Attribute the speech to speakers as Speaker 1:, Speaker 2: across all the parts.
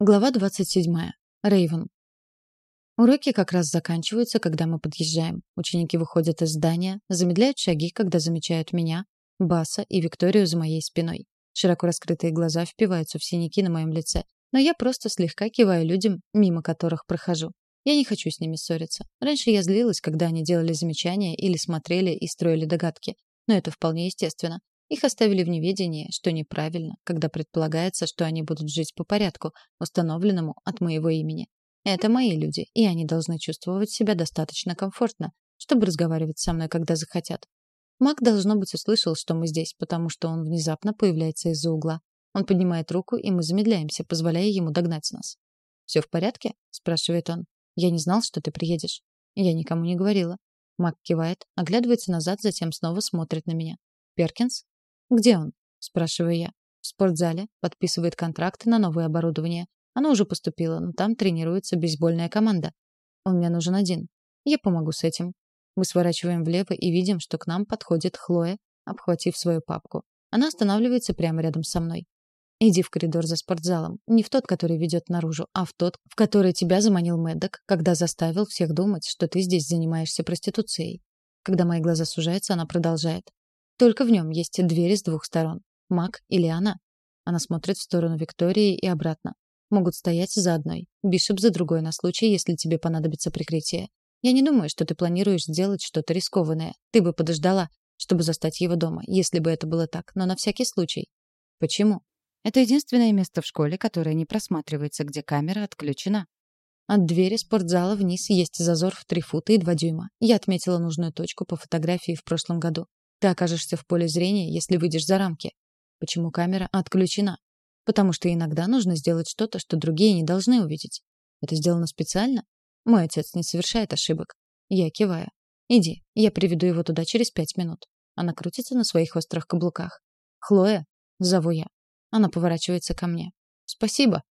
Speaker 1: Глава 27. Рейвен. Уроки как раз заканчиваются, когда мы подъезжаем. Ученики выходят из здания, замедляют шаги, когда замечают меня, Баса и Викторию за моей спиной. Широко раскрытые глаза впиваются в синяки на моем лице, но я просто слегка киваю людям, мимо которых прохожу. Я не хочу с ними ссориться. Раньше я злилась, когда они делали замечания или смотрели и строили догадки, но это вполне естественно. Их оставили в неведении, что неправильно, когда предполагается, что они будут жить по порядку, установленному от моего имени. Это мои люди, и они должны чувствовать себя достаточно комфортно, чтобы разговаривать со мной, когда захотят. Мак, должно быть, услышал, что мы здесь, потому что он внезапно появляется из-за угла. Он поднимает руку, и мы замедляемся, позволяя ему догнать нас. «Все в порядке?» — спрашивает он. «Я не знал, что ты приедешь». Я никому не говорила. Мак кивает, оглядывается назад, затем снова смотрит на меня. «Перкинс?» «Где он?» — спрашиваю я. «В спортзале. Подписывает контракт на новое оборудование. Оно уже поступило, но там тренируется бейсбольная команда. Он мне нужен один. Я помогу с этим». Мы сворачиваем влево и видим, что к нам подходит Хлоя, обхватив свою папку. Она останавливается прямо рядом со мной. Иди в коридор за спортзалом. Не в тот, который ведет наружу, а в тот, в который тебя заманил Мэддок, когда заставил всех думать, что ты здесь занимаешься проституцией. Когда мои глаза сужаются, она продолжает. Только в нем есть двери с двух сторон. Мак или она. Она смотрит в сторону Виктории и обратно. Могут стоять за одной, Бишоп за другой на случай, если тебе понадобится прикрытие. Я не думаю, что ты планируешь сделать что-то рискованное. Ты бы подождала, чтобы застать его дома, если бы это было так, но на всякий случай. Почему? Это единственное место в школе, которое не просматривается, где камера отключена. От двери спортзала вниз есть зазор в 3 фута и 2 дюйма. Я отметила нужную точку по фотографии в прошлом году. Ты окажешься в поле зрения, если выйдешь за рамки. Почему камера отключена? Потому что иногда нужно сделать что-то, что другие не должны увидеть. Это сделано специально? Мой отец не совершает ошибок. Я киваю. Иди, я приведу его туда через пять минут. Она крутится на своих острых каблуках. Хлоя, зову я. Она поворачивается ко мне. Спасибо.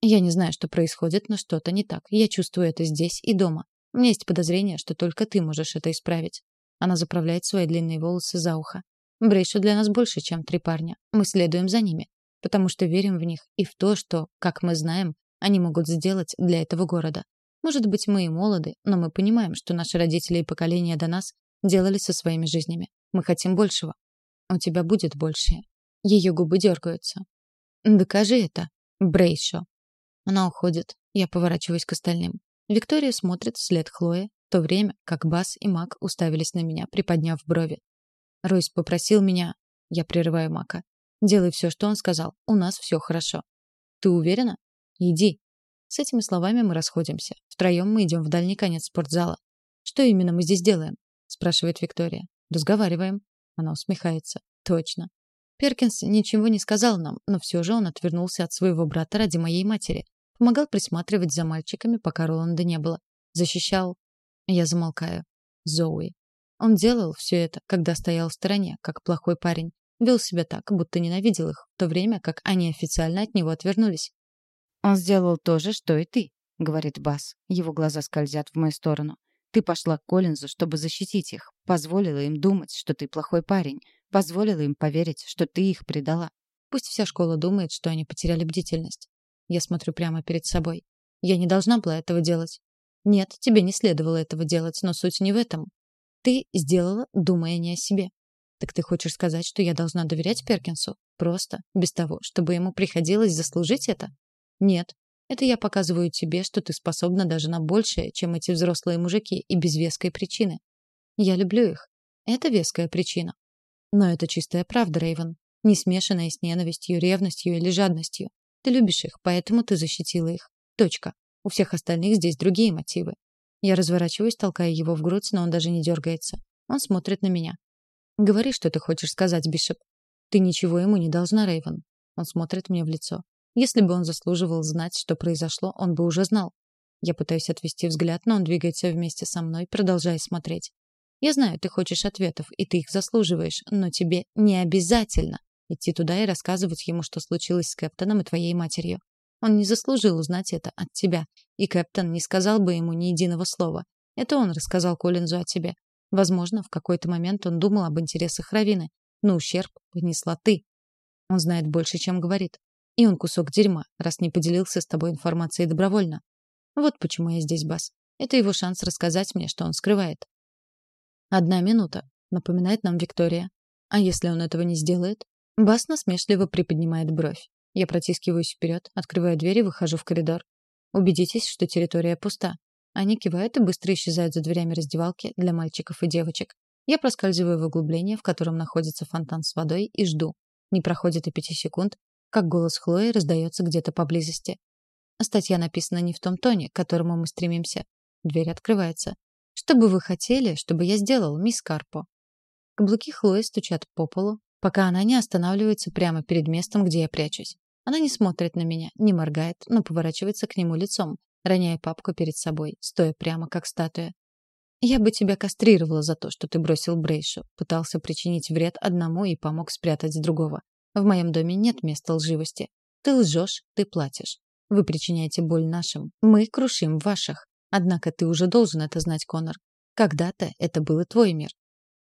Speaker 1: Я не знаю, что происходит, но что-то не так. Я чувствую это здесь и дома. У меня есть подозрение, что только ты можешь это исправить. Она заправляет свои длинные волосы за ухо. Брейшу для нас больше, чем три парня. Мы следуем за ними, потому что верим в них и в то, что, как мы знаем, они могут сделать для этого города. Может быть, мы и молоды, но мы понимаем, что наши родители и поколения до нас делали со своими жизнями. Мы хотим большего. У тебя будет большее. Ее губы дергаются. Докажи это, Брейшо. Она уходит. Я поворачиваюсь к остальным. Виктория смотрит вслед Хлое, то время как Бас и Мак уставились на меня, приподняв брови. Ройс попросил меня... Я прерываю Мака. Делай все, что он сказал. У нас все хорошо. Ты уверена? Иди. С этими словами мы расходимся. Втроем мы идем в дальний конец спортзала. Что именно мы здесь делаем? Спрашивает Виктория. Разговариваем. Она усмехается. Точно. Перкинс ничего не сказал нам, но все же он отвернулся от своего брата ради моей матери. Помогал присматривать за мальчиками, пока Роланда не было. Защищал я замолкаю. Зоуи. Он делал все это, когда стоял в стороне, как плохой парень. Вел себя так, будто ненавидел их, в то время как они официально от него отвернулись. «Он сделал то же, что и ты», — говорит Бас. Его глаза скользят в мою сторону. «Ты пошла к Коллинзу, чтобы защитить их. Позволила им думать, что ты плохой парень. Позволила им поверить, что ты их предала. Пусть вся школа думает, что они потеряли бдительность. Я смотрю прямо перед собой. Я не должна была этого делать. Нет, тебе не следовало этого делать, но суть не в этом. Ты сделала, думая не о себе. Так ты хочешь сказать, что я должна доверять Перкинсу? Просто, без того, чтобы ему приходилось заслужить это? Нет. Это я показываю тебе, что ты способна даже на большее, чем эти взрослые мужики, и без веской причины. Я люблю их. Это веская причина. Но это чистая правда, Рейвен, не смешанная с ненавистью, ревностью или жадностью. Ты любишь их, поэтому ты защитила их. Точка. У всех остальных здесь другие мотивы. Я разворачиваюсь, толкая его в грудь, но он даже не дергается. Он смотрит на меня. «Говори, что ты хочешь сказать, Бишоп. Ты ничего ему не должна, Рейвен». Он смотрит мне в лицо. Если бы он заслуживал знать, что произошло, он бы уже знал. Я пытаюсь отвести взгляд, но он двигается вместе со мной, продолжая смотреть. Я знаю, ты хочешь ответов, и ты их заслуживаешь, но тебе не обязательно идти туда и рассказывать ему, что случилось с Кэптоном и твоей матерью. Он не заслужил узнать это от тебя. И Кэптон не сказал бы ему ни единого слова. Это он рассказал Коллинзу о тебе. Возможно, в какой-то момент он думал об интересах Равины, но ущерб понесла ты. Он знает больше, чем говорит. И он кусок дерьма, раз не поделился с тобой информацией добровольно. Вот почему я здесь, Бас. Это его шанс рассказать мне, что он скрывает. Одна минута, напоминает нам Виктория. А если он этого не сделает? Бас насмешливо приподнимает бровь. Я протискиваюсь вперед, открываю дверь и выхожу в коридор. Убедитесь, что территория пуста. Они кивают и быстро исчезают за дверями раздевалки для мальчиков и девочек. Я проскальзываю в углубление, в котором находится фонтан с водой, и жду. Не проходит и пяти секунд, как голос Хлои раздается где-то поблизости. Статья написана не в том тоне, к которому мы стремимся. Дверь открывается. «Что бы вы хотели, чтобы я сделал, мисс Карпо?» Каблуки Хлои стучат по полу, пока она не останавливается прямо перед местом, где я прячусь. Она не смотрит на меня, не моргает, но поворачивается к нему лицом, роняя папку перед собой, стоя прямо как статуя. Я бы тебя кастрировала за то, что ты бросил Брейшу, пытался причинить вред одному и помог спрятать другого. В моем доме нет места лживости. Ты лжешь, ты платишь. Вы причиняете боль нашим, мы крушим ваших. Однако ты уже должен это знать, Конор. Когда-то это был и твой мир.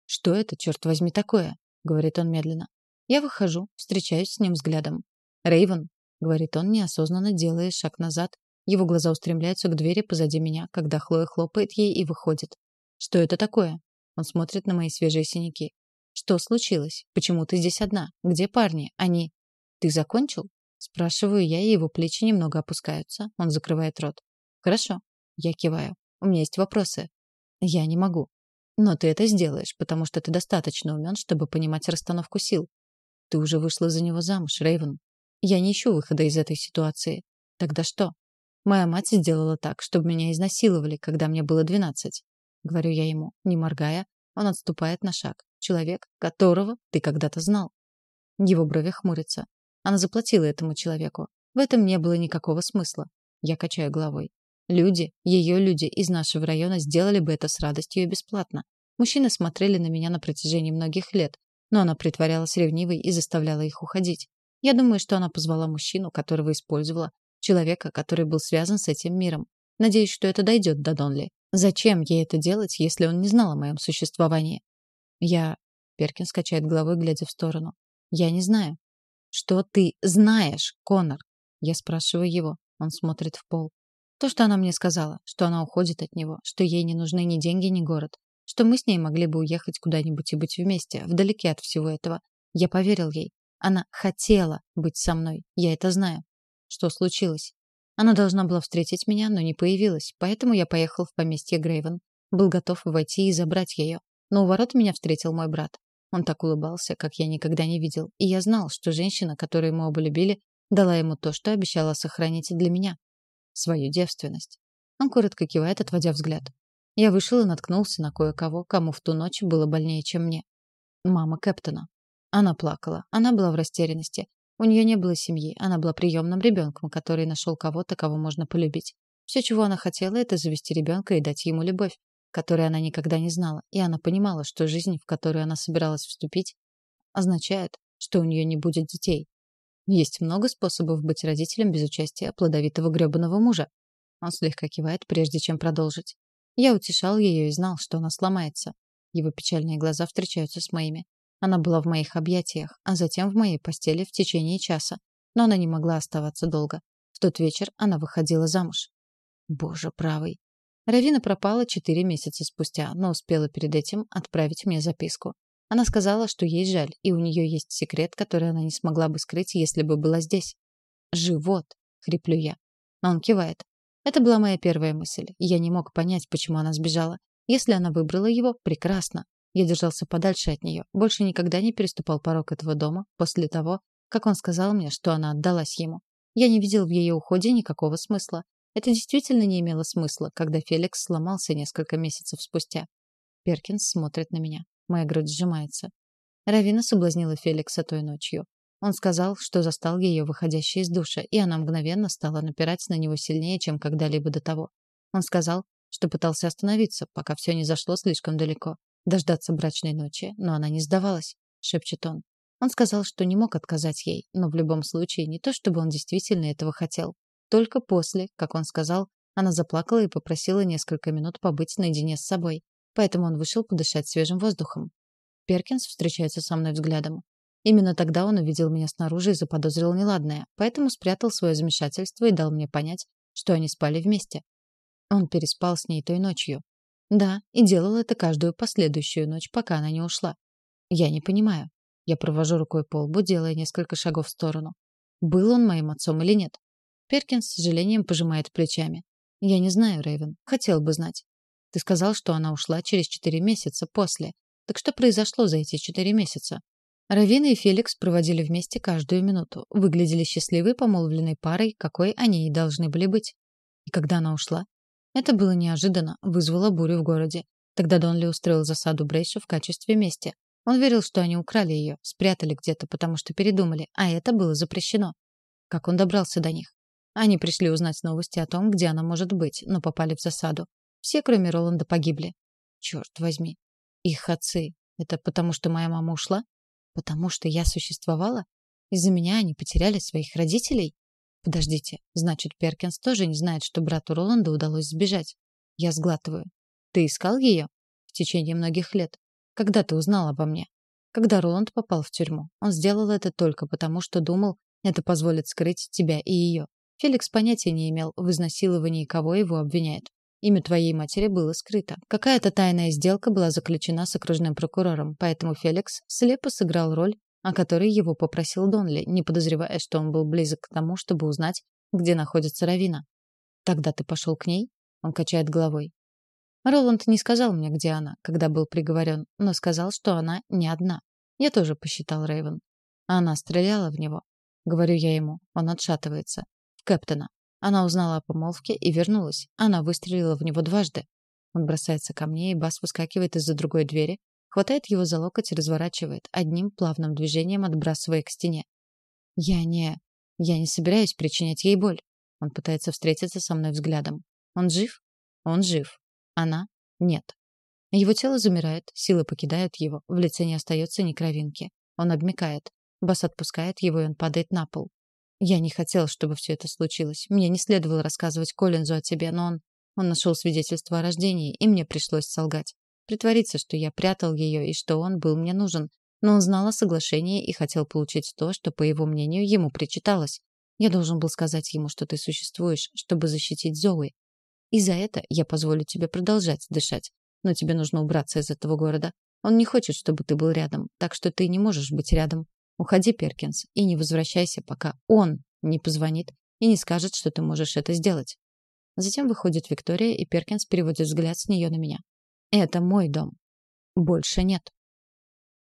Speaker 1: Что это, черт возьми, такое? говорит он медленно. Я выхожу, встречаюсь с ним взглядом. Рейвен, говорит он, неосознанно делая шаг назад. Его глаза устремляются к двери позади меня, когда Хлоя хлопает ей и выходит. Что это такое? Он смотрит на мои свежие синяки. Что случилось? Почему ты здесь одна? Где парни? Они Ты закончил? спрашиваю я, и его плечи немного опускаются. Он закрывает рот. Хорошо. Я киваю. У меня есть вопросы. Я не могу. Но ты это сделаешь, потому что ты достаточно умен, чтобы понимать расстановку сил. Ты уже вышла за него замуж, Рейвен. Я не ищу выхода из этой ситуации. Тогда что? Моя мать сделала так, чтобы меня изнасиловали, когда мне было двенадцать. Говорю я ему, не моргая, он отступает на шаг. Человек, которого ты когда-то знал. Его брови хмурятся. Она заплатила этому человеку. В этом не было никакого смысла. Я качаю головой. Люди, ее люди из нашего района сделали бы это с радостью и бесплатно. Мужчины смотрели на меня на протяжении многих лет, но она притворялась ревнивой и заставляла их уходить. Я думаю, что она позвала мужчину, которого использовала, человека, который был связан с этим миром. Надеюсь, что это дойдет до Донли. Зачем ей это делать, если он не знал о моем существовании? Я... Перкин скачает головой, глядя в сторону. Я не знаю. Что ты знаешь, Конор? Я спрашиваю его. Он смотрит в пол. То, что она мне сказала, что она уходит от него, что ей не нужны ни деньги, ни город, что мы с ней могли бы уехать куда-нибудь и быть вместе, вдалеке от всего этого. Я поверил ей. Она хотела быть со мной. Я это знаю. Что случилось? Она должна была встретить меня, но не появилась, поэтому я поехал в поместье Грейвен. Был готов войти и забрать ее. Но у ворот меня встретил мой брат. Он так улыбался, как я никогда не видел. И я знал, что женщина, которую мы оба любили, дала ему то, что обещала сохранить для меня. Свою девственность. Он коротко кивает, отводя взгляд. Я вышел и наткнулся на кое-кого, кому в ту ночь было больнее, чем мне. Мама Кэптона. Она плакала. Она была в растерянности. У нее не было семьи. Она была приемным ребенком, который нашел кого-то, кого можно полюбить. Все, чего она хотела, это завести ребенка и дать ему любовь, которой она никогда не знала. И она понимала, что жизнь, в которую она собиралась вступить, означает, что у нее не будет детей. Есть много способов быть родителем без участия плодовитого грёбаного мужа. Он слегка кивает, прежде чем продолжить. Я утешал ее и знал, что она сломается. Его печальные глаза встречаются с моими. Она была в моих объятиях, а затем в моей постели в течение часа. Но она не могла оставаться долго. В тот вечер она выходила замуж. Боже правый. Равина пропала четыре месяца спустя, но успела перед этим отправить мне записку. Она сказала, что ей жаль, и у нее есть секрет, который она не смогла бы скрыть, если бы была здесь. «Живот!» — хриплю я. Он кивает. Это была моя первая мысль, и я не мог понять, почему она сбежала. Если она выбрала его, прекрасно. Я держался подальше от нее, больше никогда не переступал порог этого дома после того, как он сказал мне, что она отдалась ему. Я не видел в ее уходе никакого смысла. Это действительно не имело смысла, когда Феликс сломался несколько месяцев спустя. Перкинс смотрит на меня. Моя грудь сжимается. Равина соблазнила Феликса той ночью. Он сказал, что застал ее выходящей из душа, и она мгновенно стала напирать на него сильнее, чем когда-либо до того. Он сказал, что пытался остановиться, пока все не зашло слишком далеко. Дождаться брачной ночи, но она не сдавалась, шепчет он. Он сказал, что не мог отказать ей, но в любом случае не то, чтобы он действительно этого хотел. Только после, как он сказал, она заплакала и попросила несколько минут побыть наедине с собой. Поэтому он вышел подышать свежим воздухом. Перкинс встречается со мной взглядом. Именно тогда он увидел меня снаружи и заподозрил неладное, поэтому спрятал свое замешательство и дал мне понять, что они спали вместе. Он переспал с ней той ночью. Да, и делал это каждую последующую ночь, пока она не ушла. Я не понимаю. Я провожу рукой по лбу, делая несколько шагов в сторону. Был он моим отцом или нет? Перкинс с сожалением пожимает плечами. Я не знаю, Рейвен. Хотел бы знать. Ты сказал, что она ушла через четыре месяца после. Так что произошло за эти четыре месяца? Равина и Феликс проводили вместе каждую минуту, выглядели счастливой помолвленной парой, какой они и должны были быть. И когда она ушла? Это было неожиданно, вызвало бурю в городе. Тогда Донли устроил засаду Брейшу в качестве мести. Он верил, что они украли ее, спрятали где-то, потому что передумали, а это было запрещено. Как он добрался до них? Они пришли узнать новости о том, где она может быть, но попали в засаду. Все, кроме Роланда, погибли. Черт возьми. Их отцы. Это потому, что моя мама ушла? Потому что я существовала? Из-за меня они потеряли своих родителей? Подождите, значит, Перкинс тоже не знает, что брату Роланда удалось сбежать. Я сглатываю. Ты искал ее? В течение многих лет. Когда ты узнал обо мне? Когда Роланд попал в тюрьму. Он сделал это только потому, что думал, это позволит скрыть тебя и ее. Феликс понятия не имел в изнасиловании, кого его обвиняют. Имя твоей матери было скрыто. Какая-то тайная сделка была заключена с окружным прокурором, поэтому Феликс слепо сыграл роль, о которой его попросил Донли, не подозревая, что он был близок к тому, чтобы узнать, где находится Равина. Тогда ты пошел к ней? Он качает головой. Роланд не сказал мне, где она, когда был приговорен, но сказал, что она не одна. Я тоже посчитал Рейвен. Она стреляла в него. Говорю я ему. Он отшатывается. В Кэптона. Она узнала о помолвке и вернулась. Она выстрелила в него дважды. Он бросается ко мне, и Бас выскакивает из-за другой двери, хватает его за локоть и разворачивает, одним плавным движением отбрасывая к стене. Я не... Я не собираюсь причинять ей боль. Он пытается встретиться со мной взглядом. Он жив? Он жив. Она? Нет. Его тело замирает, силы покидают его, в лице не остается ни кровинки. Он обмякает. Бас отпускает его, и он падает на пол. Я не хотел, чтобы все это случилось. Мне не следовало рассказывать Коллинзу о тебе, но он... Он нашел свидетельство о рождении, и мне пришлось солгать. Притвориться, что я прятал ее и что он был мне нужен. Но он знал о соглашении и хотел получить то, что, по его мнению, ему причиталось. Я должен был сказать ему, что ты существуешь, чтобы защитить Зоуи. И за это я позволю тебе продолжать дышать. Но тебе нужно убраться из этого города. Он не хочет, чтобы ты был рядом, так что ты не можешь быть рядом. Уходи, Перкинс, и не возвращайся, пока он не позвонит и не скажет, что ты можешь это сделать. Затем выходит Виктория, и Перкинс переводит взгляд с нее на меня. Это мой дом. Больше нет.